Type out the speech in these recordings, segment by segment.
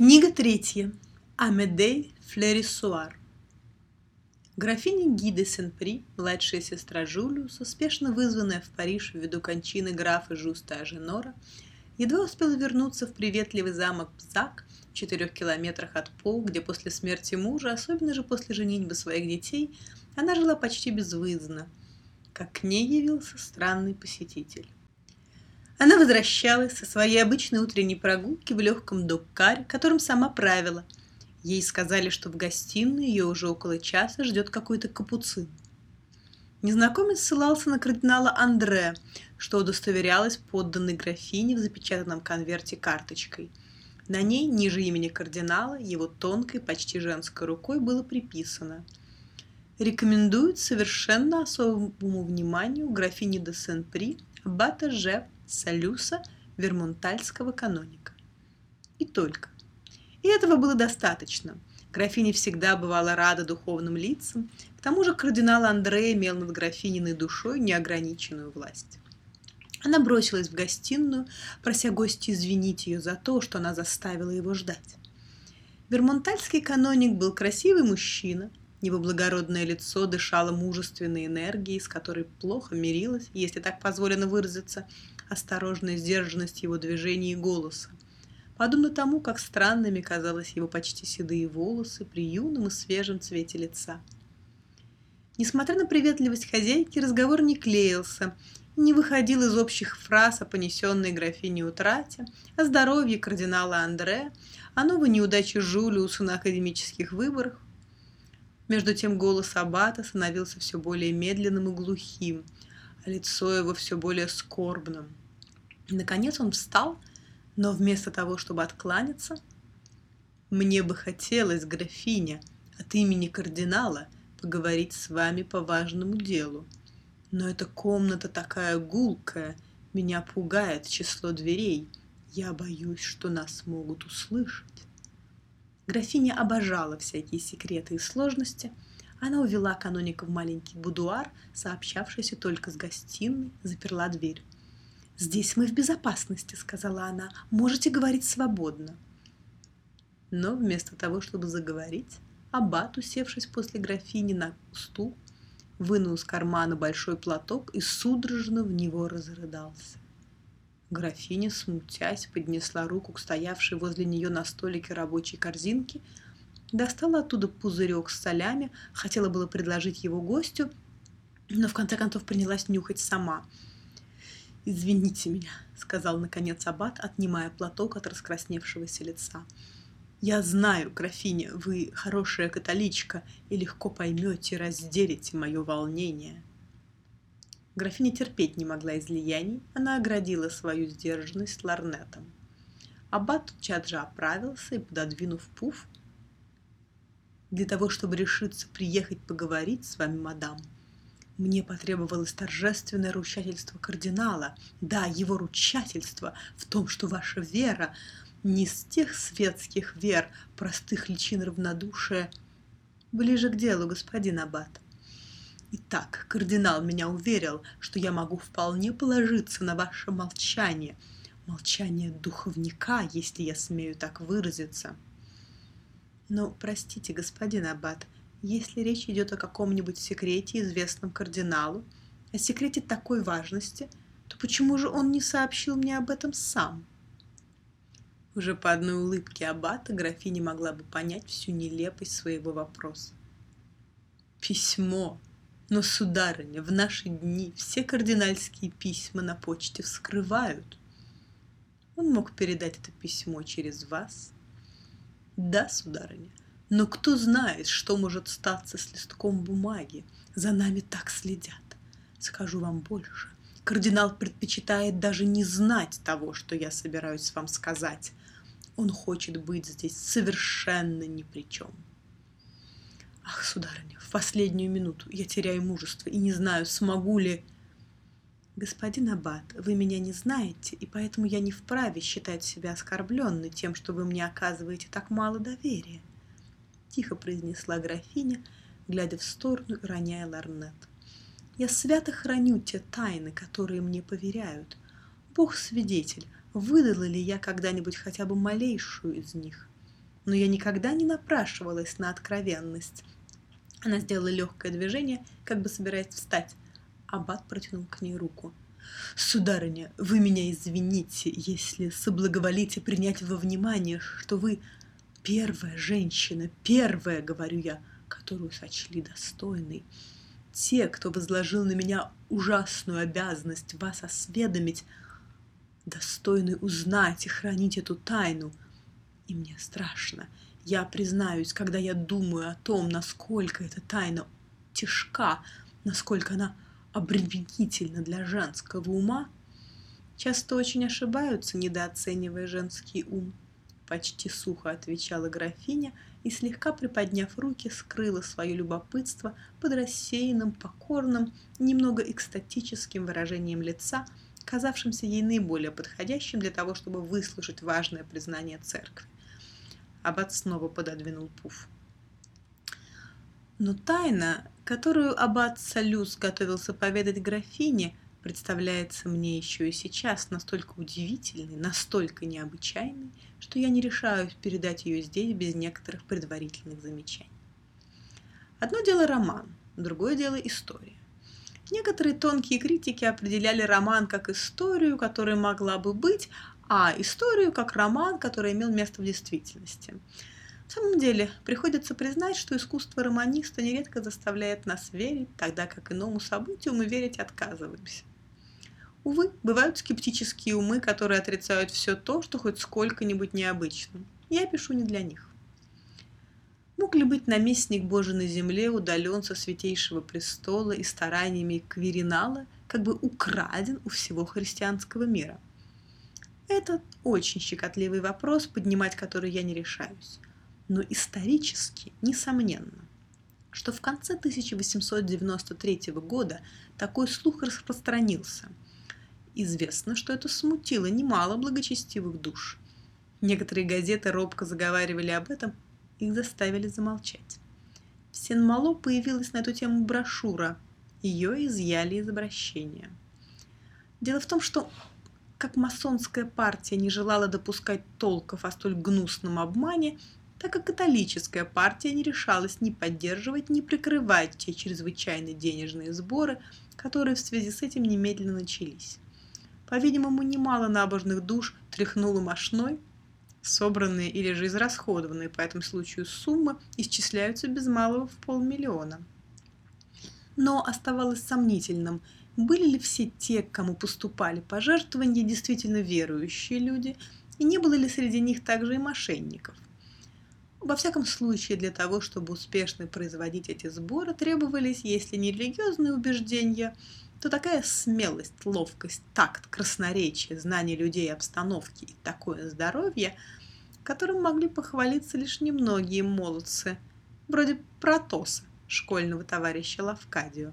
Книга третья. Амедей Флерисуар. Графиня Ги де Сен-При, младшая сестра Жулиуса, спешно вызванная в Париж ввиду кончины графа Жуста Аженора, едва успела вернуться в приветливый замок Пзак в четырех километрах от По, где после смерти мужа, особенно же после женитьбы своих детей, она жила почти безвыездно, как к ней явился странный посетитель. Она возвращалась со своей обычной утренней прогулки в легком доккаре, которым сама правила. Ей сказали, что в гостиной ее уже около часа ждет какой-то капуцин. Незнакомец ссылался на кардинала Андре, что удостоверялось подданной графине в запечатанном конверте карточкой. На ней, ниже имени кардинала, его тонкой, почти женской рукой было приписано «Рекомендует совершенно особому вниманию графине де Сен-При, аббата Ж. Салюса, вермонтальского каноника. И только. И этого было достаточно. Графиня всегда бывала рада духовным лицам, к тому же кардинал Андре имел над графининой душой неограниченную власть. Она бросилась в гостиную, прося гостя извинить ее за то, что она заставила его ждать. Вермонтальский каноник был красивый мужчина, его благородное лицо дышало мужественной энергией, с которой плохо мирилось, если так позволено выразиться, осторожная сдержанность его движений и голоса. Подобно тому, как странными казалось его почти седые волосы при юном и свежем цвете лица. Несмотря на приветливость хозяйки, разговор не клеился, не выходил из общих фраз о понесенной графине утрате, о здоровье кардинала Андре, о новой неудаче Жулиуса на академических выборах. Между тем голос Аббата становился все более медленным и глухим, а лицо его все более скорбным. Наконец он встал, но вместо того, чтобы откланяться, «Мне бы хотелось, графиня, от имени кардинала поговорить с вами по важному делу. Но эта комната такая гулкая, меня пугает число дверей. Я боюсь, что нас могут услышать». Графиня обожала всякие секреты и сложности. Она увела каноника в маленький будуар, сообщавшийся только с гостиной, заперла дверь. «Здесь мы в безопасности», — сказала она. «Можете говорить свободно». Но вместо того, чтобы заговорить, Аббат, усевшись после графини на стул, вынул из кармана большой платок и судорожно в него разрыдался. Графиня, смутясь, поднесла руку к стоявшей возле нее на столике рабочей корзинке, достала оттуда пузырек с солями, хотела было предложить его гостю, но в конце концов принялась нюхать сама — «Извините меня», — сказал наконец Аббат, отнимая платок от раскрасневшегося лица. «Я знаю, графиня, вы хорошая католичка и легко поймете и разделите мое волнение». Графиня терпеть не могла излияний, она оградила свою сдержанность ларнетом. Аббат же оправился и, пододвинув пуф, для того, чтобы решиться приехать поговорить с вами, мадам, мне потребовалось торжественное ручательство кардинала. Да, его ручательство в том, что ваша вера не с тех светских вер, простых личин равнодушия. Ближе к делу, господин Аббат. Итак, кардинал меня уверил, что я могу вполне положиться на ваше молчание. Молчание духовника, если я смею так выразиться. Но, простите, господин Аббат, — если речь идет о каком-нибудь секрете, известном кардиналу, о секрете такой важности, то почему же он не сообщил мне об этом сам? Уже по одной улыбке аббата графиня могла бы понять всю нелепость своего вопроса. Письмо. Но, сударыня, в наши дни все кардинальские письма на почте вскрывают. Он мог передать это письмо через вас? Да, сударыня, но кто знает, что может статься с листком бумаги? За нами так следят. Скажу вам больше. Кардинал предпочитает даже не знать того, что я собираюсь вам сказать. Он хочет быть здесь совершенно ни при чем. Ах, сударыня, в последнюю минуту я теряю мужество и не знаю, смогу ли... Господин Аббат, вы меня не знаете, и поэтому я не вправе считать себя оскорбленной тем, что вы мне оказываете так мало доверия тихо произнесла графиня, глядя в сторону и роняя ларнет. Я свято храню те тайны, которые мне поверяют. Бог свидетель, выдала ли я когда-нибудь хотя бы малейшую из них? но я никогда не напрашивалась на откровенность. Она сделала легкое движение, как бы собираясь встать. Аббат протянул к ней руку. «Сударыня, вы меня извините, если соблаговолите принять во внимание, что вы первая женщина, первая, говорю я, которую сочли достойной. Те, кто возложил на меня ужасную обязанность вас осведомить, достойны узнать и хранить эту тайну. И мне страшно. Я признаюсь, когда я думаю о том, насколько эта тайна тяжка, насколько она обременительна для женского ума, часто очень ошибаются, недооценивая женский ум. Почти сухо отвечала графиня и, слегка приподняв руки, скрыла свое любопытство под рассеянным, покорным, немного экстатическим выражением лица, казавшимся ей наиболее подходящим для того, чтобы выслушать важное признание церкви. Аббат снова пододвинул пуф. Но тайна, которую аббат Салюс готовился поведать графине, представляется мне еще и сейчас настолько удивительной, настолько необычайной, что я не решаюсь передать ее здесь без некоторых предварительных замечаний. Одно дело роман, другое дело история. Некоторые тонкие критики определяли роман как историю, которая могла бы быть, а историю как роман, который имел место в действительности. В самом деле, приходится признать, что искусство романиста нередко заставляет нас верить, тогда как иному событию мы верить отказываемся. Увы, бывают скептические умы, которые отрицают все то, что хоть сколько-нибудь необычно. Я пишу не для них. Мог ли быть наместник Божий на земле удален со святейшего престола и стараниями Квиринала, как бы украден у всего христианского мира? Это очень щекотливый вопрос, поднимать который я не решаюсь. Но исторически, несомненно, что в конце 1893 года такой слух распространился – Известно, что это смутило немало благочестивых душ. Некоторые газеты робко заговаривали об этом, их заставили замолчать. В Сен-Мало появилась на эту тему брошюра. Ее изъяли из обращения. Дело в том, что как масонская партия не желала допускать толков о столь гнусном обмане, так и католическая партия не решалась ни поддерживать, ни прикрывать те чрезвычайные денежные сборы, которые в связи с этим немедленно начались. По-видимому, немало набожных душ тряхнуло мошной, собранные или же израсходованные по этому случаю суммы исчисляются без малого в полмиллиона. Но оставалось сомнительным, были ли все те, к кому поступали пожертвования, действительно верующие люди, и не было ли среди них также и мошенников. Во всяком случае, для того, чтобы успешно производить эти сборы, требовались, если не религиозные убеждения, то такая смелость, ловкость, такт, красноречие, знание людей обстановки и такое здоровье, которым могли похвалиться лишь немногие молодцы, вроде Протоса, школьного товарища Лавкадио.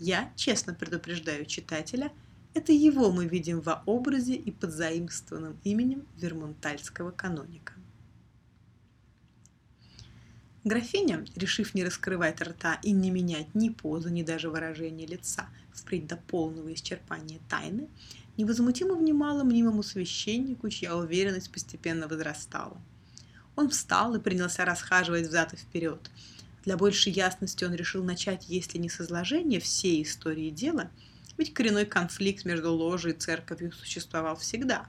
Я честно предупреждаю читателя, это его мы видим во образе и под заимствованным именем вермонтальского каноника. Графиня, решив не раскрывать рта и не менять ни позы, ни даже выражения лица, впредь до полного исчерпания тайны, невозмутимо внимала мнимому священнику, чья уверенность постепенно возрастала. Он встал и принялся расхаживать взад и вперед. Для большей ясности он решил начать, если не с изложения всей истории дела, ведь коренной конфликт между ложей и церковью существовал всегда,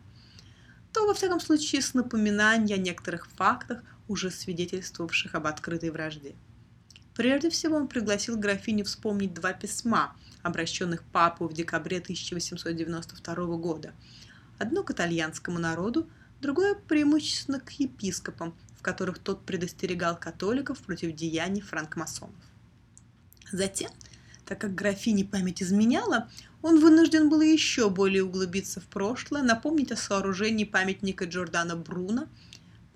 то, во всяком случае, с напоминания о некоторых фактах, уже свидетельствовавших об открытой вражде. Прежде всего он пригласил графиню вспомнить два письма, обращенных папу в декабре 1892 года. Одно к итальянскому народу, другое преимущественно к епископам, в которых тот предостерегал католиков против деяний франкмасонов. Затем, так как графине память изменяла, он вынужден был еще более углубиться в прошлое, напомнить о сооружении памятника Джордана Бруно –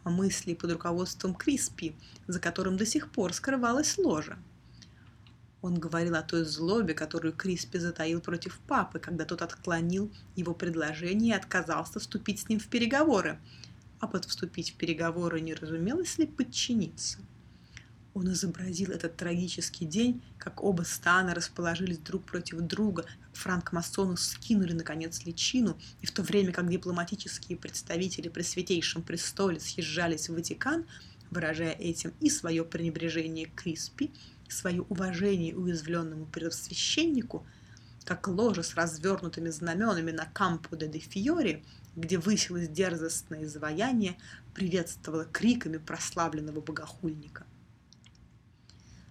о мысли под руководством Криспи, за которым до сих пор скрывалась ложа. Он говорил о той злобе, которую Криспи затаил против папы, когда тот отклонил его предложение и отказался вступить с ним в переговоры. А под вступить в переговоры не разумелось ли подчиниться? Он изобразил этот трагический день, как оба стана расположились друг против друга, как франкмасоны скинули, наконец, личину, и в то время как дипломатические представители при Святейшем Престоле съезжались в Ватикан, выражая этим и свое пренебрежение к Криспи, и свое уважение уязвленному первосвященнику, как ложа с развернутыми знаменами на Кампо де Фиори, где высилось дерзостное изваяние, приветствовало криками прославленного богохульника.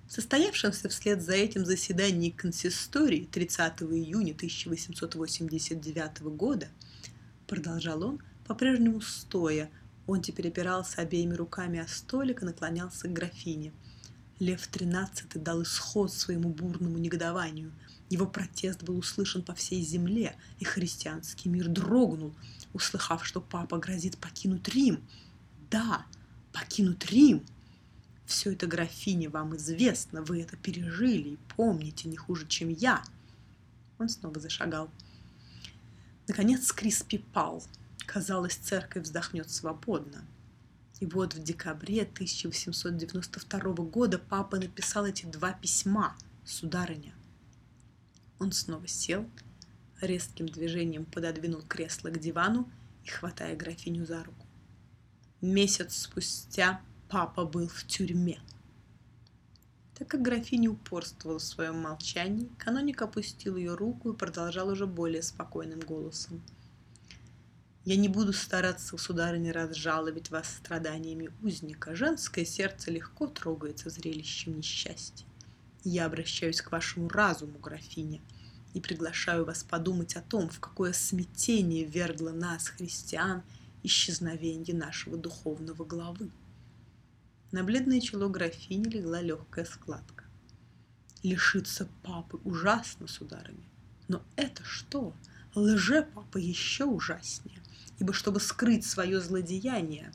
В состоявшемся вслед за этим заседании консистории 30 июня 1889 года, продолжал он, по-прежнему стоя, он теперь опирался обеими руками о столик и наклонялся к графине. Лев XIII дал исход своему бурному негодованию. Его протест был услышан по всей земле, и христианский мир дрогнул, услыхав, что папа грозит покинуть Рим. Да, покинуть Рим — все это, графине, вам известно, вы это пережили и помните не хуже, чем я. Он снова зашагал. Наконец Криспи пал. Казалось, церковь вздохнет свободно. И вот в декабре 1892 года папа написал эти два письма, сударыня. Он снова сел, резким движением пододвинул кресло к дивану и, хватая графиню за руку. Месяц спустя папа был в тюрьме. Так как графиня упорствовала в своем молчании, каноник опустил ее руку и продолжал уже более спокойным голосом. «Я не буду стараться, сударыня, разжаловать вас страданиями узника. Женское сердце легко трогается зрелищем несчастья. Я обращаюсь к вашему разуму, графиня, и приглашаю вас подумать о том, в какое смятение вергло нас, христиан, исчезновение нашего духовного главы. На бледное чело графини легла легкая складка. Лишиться папы ужасно, сударыня. Но это что? Лже-папа еще ужаснее. Ибо чтобы скрыть свое злодеяние,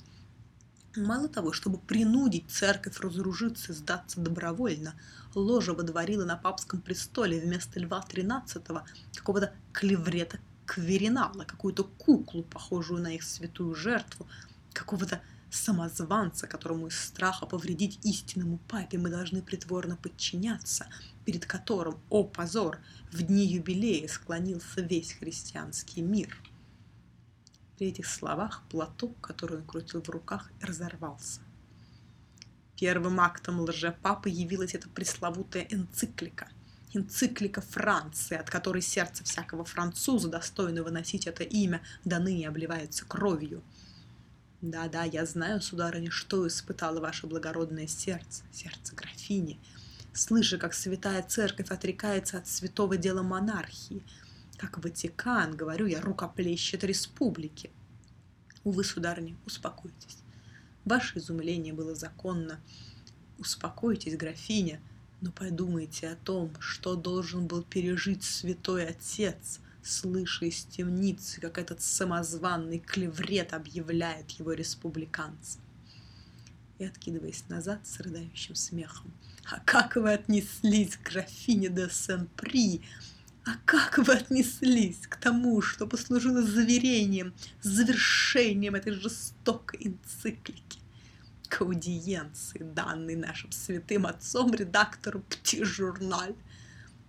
мало того, чтобы принудить церковь разоружиться и сдаться добровольно, ложа водворила на папском престоле вместо Льва XIII какого-то клеврета Кверинала, какую-то куклу, похожую на их святую жертву, какого-то самозванца, которому из страха повредить истинному папе мы должны притворно подчиняться, перед которым, о позор, в дни юбилея склонился весь христианский мир. При этих словах платок, который он крутил в руках, разорвался. Первым актом лжепапы явилась эта пресловутая энциклика. Энциклика Франции, от которой сердце всякого француза, достойного носить это имя, до ныне обливается кровью – да-да, я знаю, сударыня, что испытало ваше благородное сердце, сердце графини, слыша, как святая церковь отрекается от святого дела монархии, как Ватикан, говорю я, рукоплещет республики. Увы, сударыня, успокойтесь. Ваше изумление было законно. Успокойтесь, графиня, но подумайте о том, что должен был пережить святой отец – слыша из темницы, как этот самозванный клеврет объявляет его республиканцем. И откидываясь назад с рыдающим смехом. «А как вы отнеслись к графине де Сен-При? А как вы отнеслись к тому, что послужило заверением, завершением этой жестокой энциклики?» к аудиенции, данной нашим святым отцом редактору «Пти-журналь»,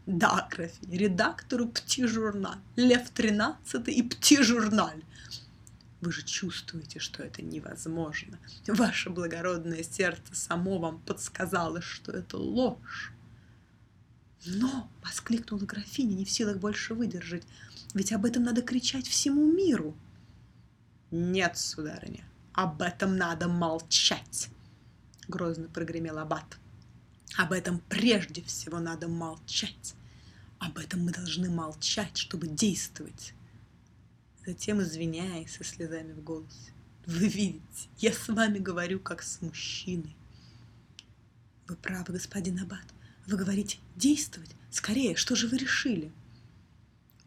да, графиня, редактору «Пти-журнал», Лев тринадцатый и «Пти-журналь». Вы же чувствуете, что это невозможно. Ваше благородное сердце само вам подсказало, что это ложь. Но, — воскликнула графиня, не в силах больше выдержать, — ведь об этом надо кричать всему миру. Нет, сударыня, об этом надо молчать, — грозно прогремел аббат. Об этом прежде всего надо молчать. Об этом мы должны молчать, чтобы действовать. Затем, извиняясь со слезами в голосе, вы видите, я с вами говорю, как с мужчиной. Вы правы, господин Аббат. Вы говорите действовать. Скорее, что же вы решили?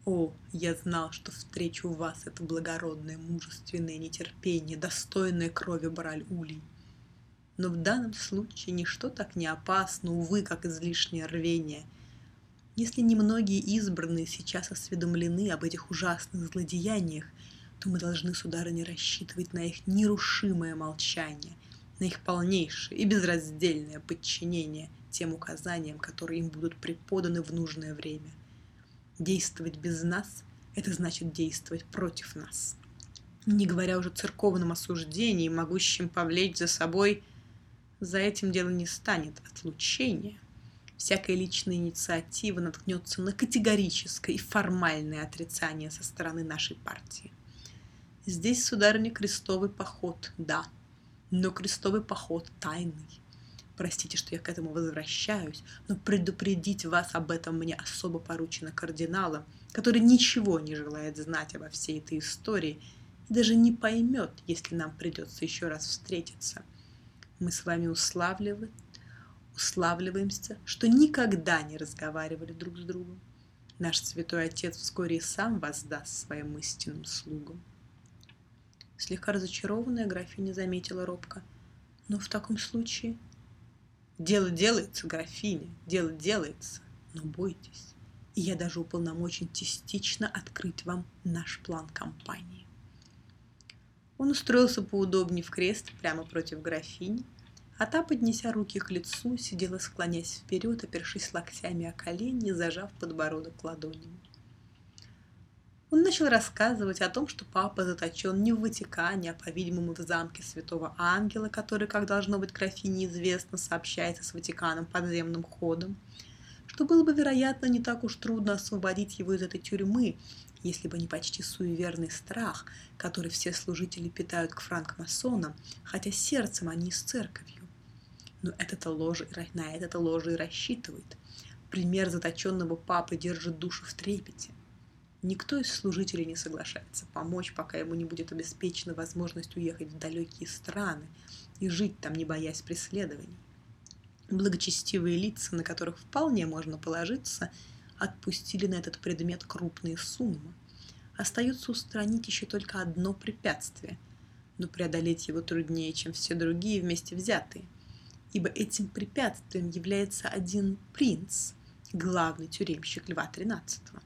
О, я знал, что встречу вас это благородное, мужественное нетерпение, достойное крови Бараль-Улей. Но в данном случае ничто так не опасно, увы, как излишнее рвение – если немногие избранные сейчас осведомлены об этих ужасных злодеяниях, то мы должны, сударыня, рассчитывать на их нерушимое молчание, на их полнейшее и безраздельное подчинение тем указаниям, которые им будут преподаны в нужное время. Действовать без нас – это значит действовать против нас. Не говоря уже церковном осуждении, могущем повлечь за собой, за этим дело не станет отлучение. Всякая личная инициатива наткнется на категорическое и формальное отрицание со стороны нашей партии. Здесь, сударыня, крестовый поход, да, но крестовый поход тайный. Простите, что я к этому возвращаюсь, но предупредить вас об этом мне особо поручено кардиналом, который ничего не желает знать обо всей этой истории и даже не поймет, если нам придется еще раз встретиться. Мы с вами уславливаем, уславливаемся, что никогда не разговаривали друг с другом. Наш святой отец вскоре и сам воздаст своим истинным слугам. Слегка разочарованная графиня заметила робко. Но в таком случае... Дело делается, графиня, дело делается, но бойтесь. И я даже уполномочен частично открыть вам наш план кампании. Он устроился поудобнее в кресле прямо против графини, а та, поднеся руки к лицу, сидела склонясь вперед, опершись локтями о колени, зажав подбородок ладонями. Он начал рассказывать о том, что папа заточен не в Ватикане, а, по-видимому, в замке Святого Ангела, который, как должно быть графине известно, сообщается с Ватиканом подземным ходом, что было бы, вероятно, не так уж трудно освободить его из этой тюрьмы, если бы не почти суеверный страх, который все служители питают к франкмасонам, хотя сердцем они с церковью. Но это-то ложе, на это-то ложе и рассчитывает. Пример заточенного папы держит душу в трепете. Никто из служителей не соглашается помочь, пока ему не будет обеспечена возможность уехать в далекие страны и жить там, не боясь преследований. Благочестивые лица, на которых вполне можно положиться, отпустили на этот предмет крупные суммы. Остается устранить еще только одно препятствие, но преодолеть его труднее, чем все другие вместе взятые, ибо этим препятствием является один принц, главный тюремщик Льва XIII.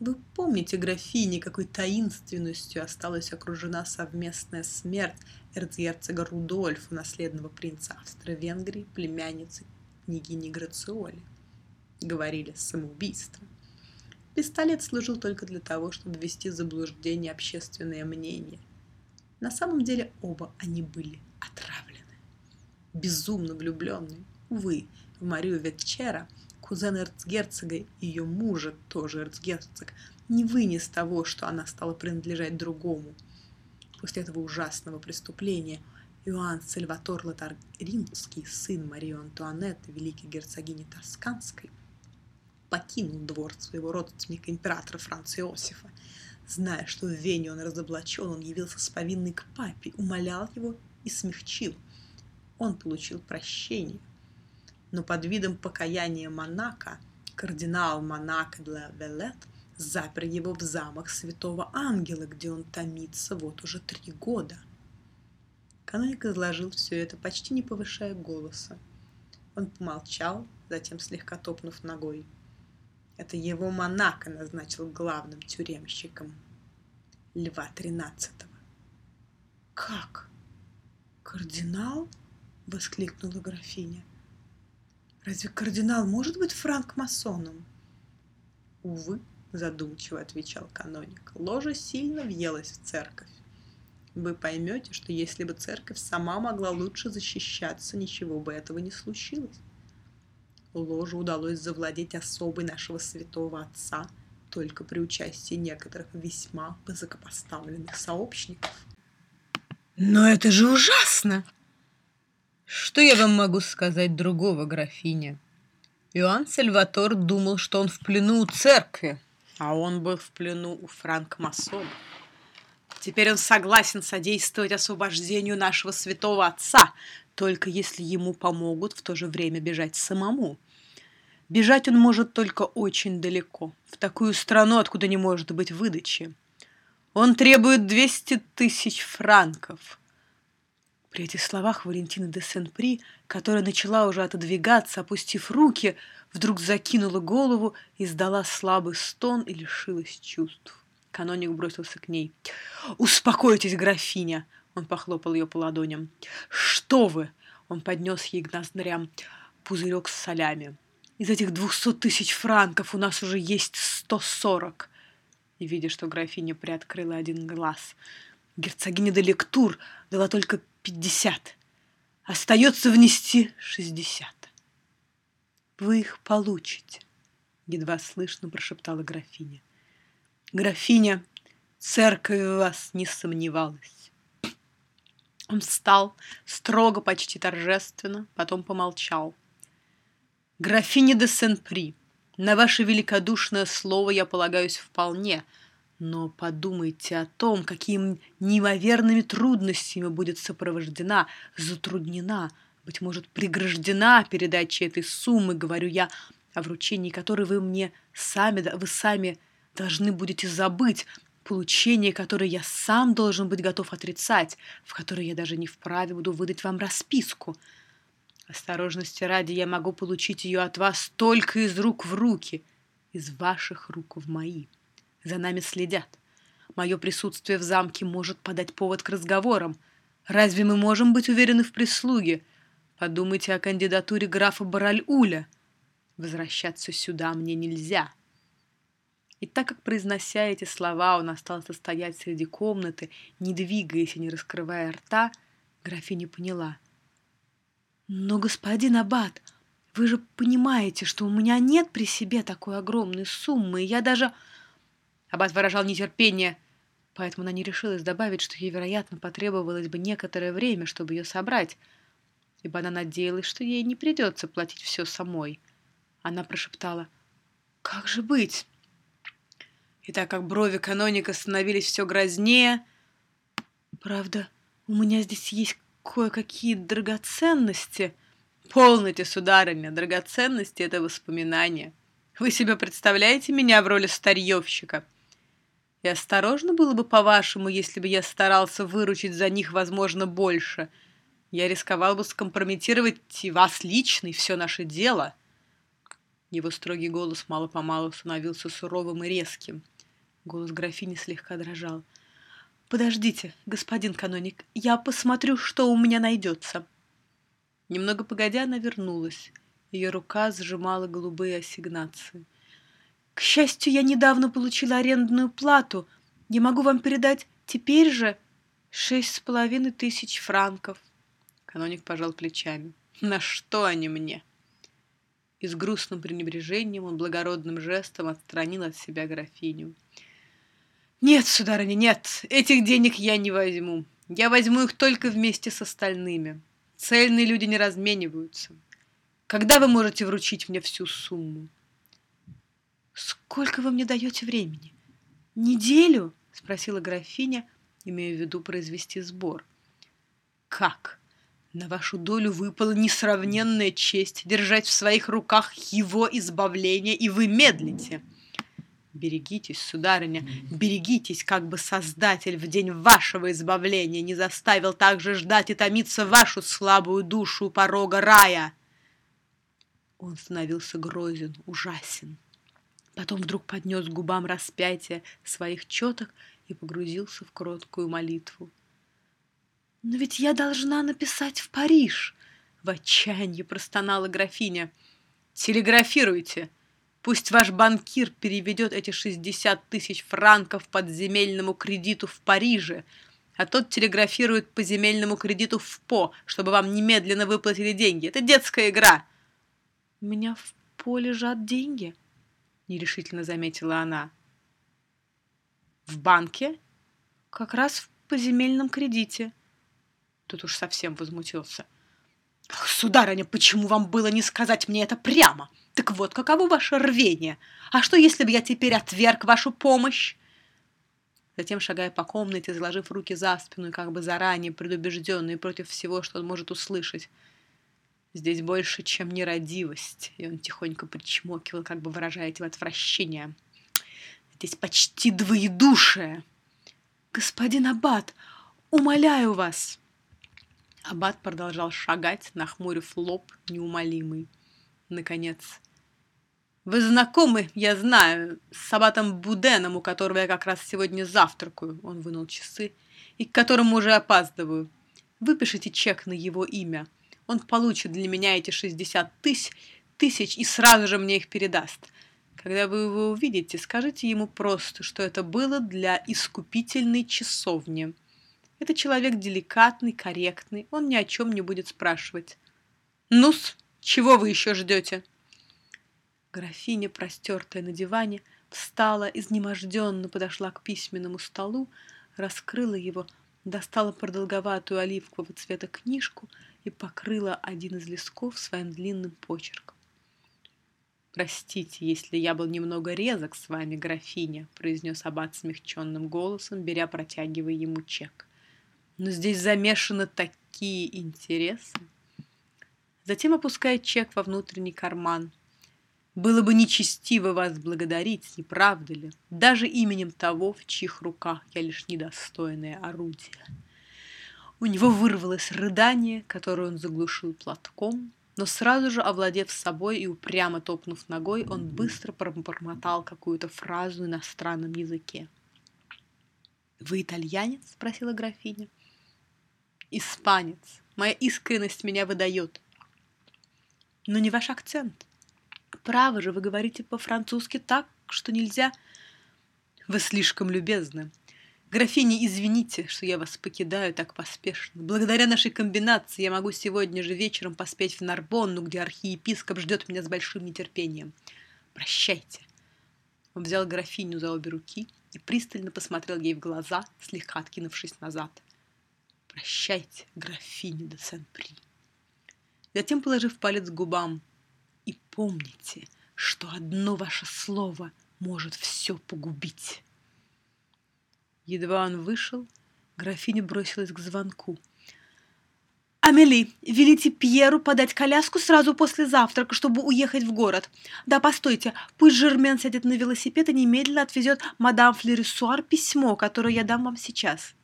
Вы помните, графине, какой таинственностью осталась окружена совместная смерть эрцгерцога Рудольфа, наследного принца Австро-Венгрии, племянницы княгини Грациоли? Говорили, самоубийство. Пистолет служил только для того, чтобы ввести в заблуждение общественное мнение. На самом деле оба они были отравлены. Безумно влюбленные. Увы, в Марию Ветчера – кузен эрцгерцога ее мужа, тоже эрцгерцог, не вынес того, что она стала принадлежать другому. После этого ужасного преступления Иоанн Сальватор Лотарингский, сын Марии Антуанетты, великой герцогини Тосканской, покинул двор своего родственника императора Франца Иосифа. Зная, что в Вене он разоблачен, он явился с повинной к папе, умолял его и смягчил. Он получил прощение, но под видом покаяния Монако кардинал Монако для Велет запер его в замок Святого Ангела, где он томится вот уже три года. Каноник изложил все это, почти не повышая голоса. Он помолчал, затем слегка топнув ногой. Это его Монако назначил главным тюремщиком Льва Тринадцатого. «Как? Кардинал?» — воскликнула графиня. Разве кардинал может быть франк-масоном? Увы, задумчиво отвечал каноник, ложа сильно въелась в церковь. Вы поймете, что если бы церковь сама могла лучше защищаться, ничего бы этого не случилось. Ложу удалось завладеть особой нашего святого отца только при участии некоторых весьма высокопоставленных сообщников. «Но это же ужасно!» Что я вам могу сказать другого, графиня? Иоанн Сальватор думал, что он в плену у церкви, а он был в плену у франкмасонов. Теперь он согласен содействовать освобождению нашего святого отца, только если ему помогут в то же время бежать самому. Бежать он может только очень далеко, в такую страну, откуда не может быть выдачи. Он требует 200 тысяч франков. При этих словах Валентина де Сен-При, которая начала уже отодвигаться, опустив руки, вдруг закинула голову, издала слабый стон и лишилась чувств. Каноник бросился к ней. «Успокойтесь, графиня! Он похлопал ее по ладоням. «Что вы!» Он поднес ей к ноздрям пузырек с солями. «Из этих двухсот тысяч франков у нас уже есть сто сорок!» И, видя, что графиня приоткрыла один глаз, герцогиня де Лектур дала только пятьдесят. Остается внести шестьдесят. «Вы их получите», — едва слышно прошептала графиня. «Графиня, церковь в вас не сомневалась». Он встал, строго, почти торжественно, потом помолчал. «Графиня де Сен-При, на ваше великодушное слово я полагаюсь вполне, но подумайте о том, какими неимоверными трудностями будет сопровождена, затруднена, быть может, преграждена передача этой суммы, говорю я, о вручении которой вы мне сами, вы сами должны будете забыть, получение которое я сам должен быть готов отрицать, в которой я даже не вправе буду выдать вам расписку. Осторожности ради я могу получить ее от вас только из рук в руки, из ваших рук в мои. За нами следят. Мое присутствие в замке может подать повод к разговорам. Разве мы можем быть уверены в прислуге? Подумайте о кандидатуре графа Бараль-Уля. Возвращаться сюда мне нельзя. И так как, произнося эти слова, он остался стоять среди комнаты, не двигаясь и не раскрывая рта, графиня поняла. «Но, господин Аббат, вы же понимаете, что у меня нет при себе такой огромной суммы, и я даже...» Аббат выражал нетерпение, поэтому она не решилась добавить, что ей, вероятно, потребовалось бы некоторое время, чтобы ее собрать, ибо она надеялась, что ей не придется платить все самой. Она прошептала «Как же быть?» И так как брови каноника становились все грознее... «Правда, у меня здесь есть кое-какие драгоценности...» «Полноте, сударыня, драгоценности — это воспоминания. Вы себе представляете меня в роли старьевщика?» И осторожно было бы, по-вашему, если бы я старался выручить за них, возможно, больше. Я рисковал бы скомпрометировать и вас лично, и все наше дело. Его строгий голос мало-помалу становился суровым и резким. Голос графини слегка дрожал. «Подождите, господин каноник, я посмотрю, что у меня найдется». Немного погодя, она вернулась. Ее рука сжимала голубые ассигнации. К счастью, я недавно получила арендную плату. Я могу вам передать теперь же шесть с половиной тысяч франков. Каноник пожал плечами. На что они мне? И с грустным пренебрежением он благородным жестом отстранил от себя графиню. «Нет, сударыня, нет, этих денег я не возьму. Я возьму их только вместе с остальными. Цельные люди не размениваются. Когда вы можете вручить мне всю сумму?» «Сколько вы мне даете времени?» «Неделю?» — спросила графиня, имея в виду произвести сбор. «Как? На вашу долю выпала несравненная честь держать в своих руках его избавление, и вы медлите!» Берегитесь, сударыня, берегитесь, как бы Создатель в день вашего избавления не заставил также ждать и томиться вашу слабую душу у порога рая. Он становился грозен, ужасен. Потом вдруг поднес к губам распятие своих четок и погрузился в кроткую молитву. «Но ведь я должна написать в Париж!» В отчаянии простонала графиня. «Телеграфируйте! Пусть ваш банкир переведет эти шестьдесят тысяч франков под земельному кредиту в Париже, а тот телеграфирует по земельному кредиту в По, чтобы вам немедленно выплатили деньги. Это детская игра!» «У меня в По лежат деньги», — нерешительно заметила она. «В банке? Как раз в поземельном кредите». Тут уж совсем возмутился. «Ах, сударыня, почему вам было не сказать мне это прямо? Так вот, каково ваше рвение? А что, если бы я теперь отверг вашу помощь?» Затем, шагая по комнате, заложив руки за спину и как бы заранее предубежденный против всего, что он может услышать, Здесь больше, чем нерадивость. И он тихонько причмокивал, как бы выражая этим отвращение. Здесь почти двоедушие. Господин Аббат, умоляю вас. Аббат продолжал шагать, нахмурив лоб, неумолимый. Наконец. Вы знакомы, я знаю, с Аббатом Буденом, у которого я как раз сегодня завтракаю. Он вынул часы и к которому уже опаздываю. Выпишите чек на его имя. Он получит для меня эти 60 тысяч, тысяч и сразу же мне их передаст. Когда вы его увидите, скажите ему просто, что это было для искупительной часовни. Это человек деликатный, корректный, он ни о чем не будет спрашивать. Ну-с, чего вы еще ждете? Графиня, простертая на диване, встала, изнеможденно подошла к письменному столу, раскрыла его, достала продолговатую оливкового цвета книжку и покрыла один из листков своим длинным почерком. «Простите, если я был немного резок с вами, графиня», — произнес аббат смягченным голосом, беря, протягивая ему чек. «Но здесь замешаны такие интересы». Затем опускает чек во внутренний карман. «Было бы нечестиво вас благодарить, не правда ли? Даже именем того, в чьих руках я лишь недостойное орудие». У него вырвалось рыдание, которое он заглушил платком, но сразу же, овладев собой и упрямо топнув ногой, он быстро пробормотал какую-то фразу на иностранном языке. «Вы итальянец?» — спросила графиня. «Испанец. Моя искренность меня выдает». «Но не ваш акцент. Право же, вы говорите по-французски так, что нельзя...» «Вы слишком любезны. Графиня, извините, что я вас покидаю так поспешно. Благодаря нашей комбинации я могу сегодня же вечером поспеть в Нарбонну, где архиепископ ждет меня с большим нетерпением. Прощайте. Он взял графиню за обе руки и пристально посмотрел ей в глаза, слегка откинувшись назад. Прощайте, графиня де Сен-При. Затем, положив палец к губам, и помните, что одно ваше слово может все погубить. Едва он вышел, графиня бросилась к звонку. «Амели, велите Пьеру подать коляску сразу после завтрака, чтобы уехать в город. Да, постойте, пусть Жермен сядет на велосипед и немедленно отвезет мадам Флерисуар письмо, которое я дам вам сейчас».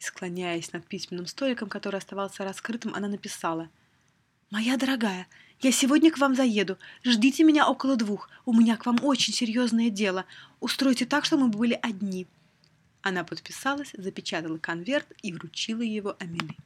И, склоняясь над письменным столиком, который оставался раскрытым, она написала «Моя дорогая, я сегодня к вам заеду. Ждите меня около двух. У меня к вам очень серьезное дело. Устройте так, чтобы мы были одни». Она подписалась, запечатала конверт и вручила его Амели.